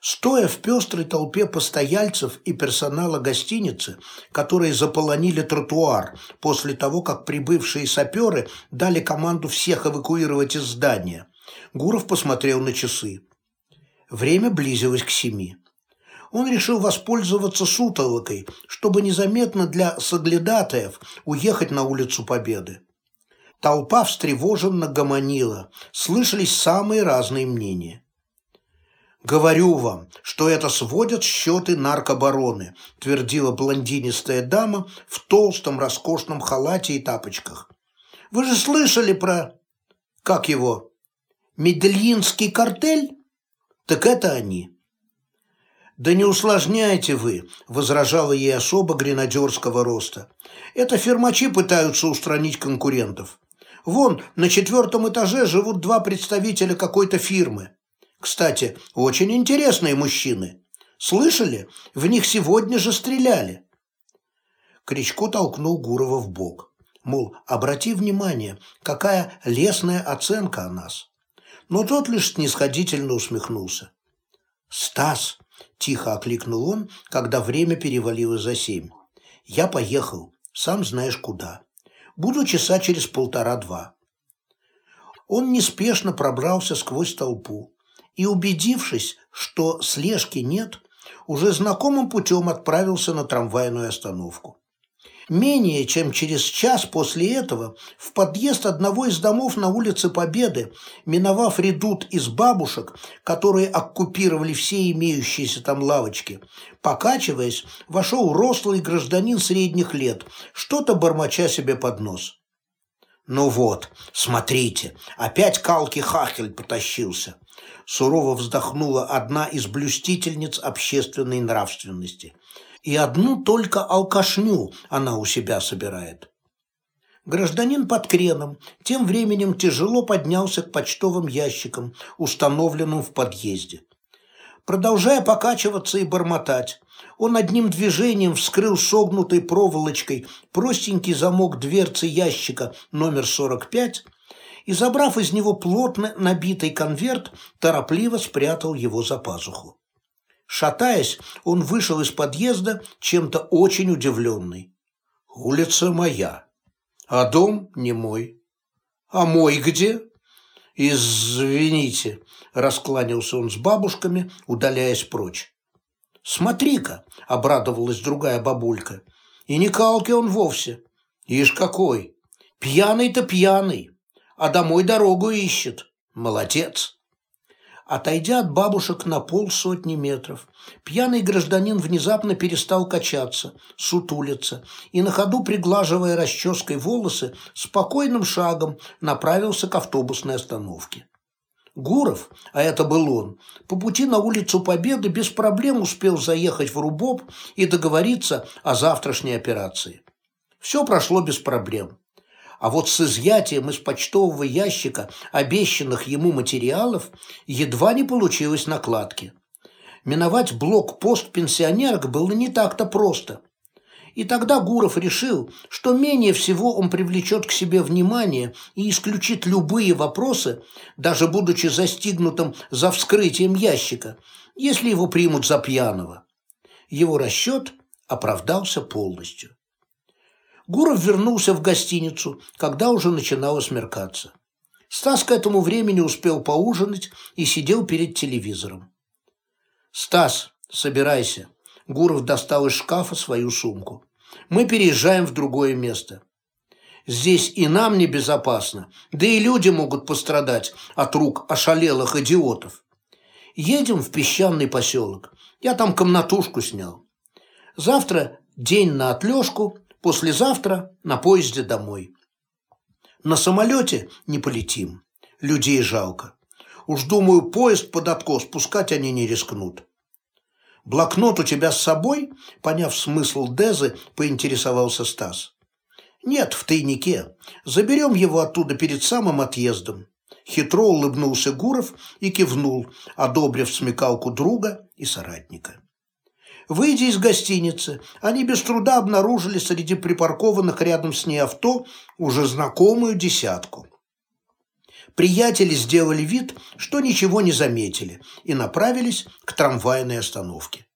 Стоя в пестрой толпе постояльцев и персонала гостиницы, которые заполонили тротуар после того, как прибывшие саперы дали команду всех эвакуировать из здания, Гуров посмотрел на часы. Время близилось к семи. Он решил воспользоваться сутолокой, чтобы незаметно для соглядатаев уехать на улицу Победы. Толпа встревоженно гомонила, слышались самые разные мнения. «Говорю вам, что это сводят счеты наркобароны», твердила блондинистая дама в толстом роскошном халате и тапочках. «Вы же слышали про... как его? Медельинский картель? Так это они». «Да не усложняйте вы», – возражала ей особо гренадерского роста. «Это фермачи пытаются устранить конкурентов. Вон, на четвертом этаже живут два представителя какой-то фирмы. Кстати, очень интересные мужчины. Слышали? В них сегодня же стреляли. Кричко толкнул Гурова в бок. Мол, обрати внимание, какая лесная оценка о нас. Но тот лишь снисходительно усмехнулся. «Стас!» – тихо окликнул он, когда время перевалило за семь. «Я поехал, сам знаешь куда. Буду часа через полтора-два». Он неспешно пробрался сквозь толпу, и, убедившись, что слежки нет, уже знакомым путем отправился на трамвайную остановку. Менее чем через час после этого в подъезд одного из домов на улице Победы, миновав редут из бабушек, которые оккупировали все имеющиеся там лавочки, покачиваясь, вошел рослый гражданин средних лет, что-то бормоча себе под нос. «Ну вот, смотрите, опять Калки Хахель потащился сурово вздохнула одна из блюстительниц общественной нравственности. И одну только алкашню она у себя собирает. Гражданин под креном тем временем тяжело поднялся к почтовым ящикам, установленным в подъезде. Продолжая покачиваться и бормотать, он одним движением вскрыл согнутой проволочкой простенький замок дверцы ящика номер 45 и, забрав из него плотно набитый конверт, торопливо спрятал его за пазуху. Шатаясь, он вышел из подъезда, чем-то очень удивленный. «Улица моя, а дом не мой. А мой где?» «Извините», – раскланялся он с бабушками, удаляясь прочь. «Смотри-ка», – обрадовалась другая бабулька, – «и не калки он вовсе. Ишь какой! Пьяный-то пьяный!» а домой дорогу ищет. Молодец. Отойдя от бабушек на полсотни метров, пьяный гражданин внезапно перестал качаться, сутулиться и на ходу, приглаживая расческой волосы, спокойным шагом направился к автобусной остановке. Гуров, а это был он, по пути на улицу Победы без проблем успел заехать в Рубоп и договориться о завтрашней операции. Все прошло без проблем. А вот с изъятием из почтового ящика обещанных ему материалов едва не получилось накладки. Миновать блок-пост пенсионерок было не так-то просто. И тогда Гуров решил, что менее всего он привлечет к себе внимание и исключит любые вопросы, даже будучи застигнутым за вскрытием ящика, если его примут за пьяного. Его расчет оправдался полностью. Гуров вернулся в гостиницу, когда уже начинало смеркаться. Стас к этому времени успел поужинать и сидел перед телевизором. «Стас, собирайся». Гуров достал из шкафа свою сумку. «Мы переезжаем в другое место. Здесь и нам небезопасно, да и люди могут пострадать от рук ошалелых идиотов. Едем в песчаный поселок. Я там комнатушку снял. Завтра день на отлежку, Послезавтра на поезде домой. На самолете не полетим. Людей жалко. Уж думаю, поезд под откос пускать они не рискнут. Блокнот у тебя с собой? Поняв смысл Дезы, поинтересовался Стас. Нет, в тайнике. Заберем его оттуда перед самым отъездом. Хитро улыбнулся Гуров и кивнул, одобрив смекалку друга и соратника. Выйдя из гостиницы, они без труда обнаружили среди припаркованных рядом с ней авто уже знакомую десятку. Приятели сделали вид, что ничего не заметили, и направились к трамвайной остановке.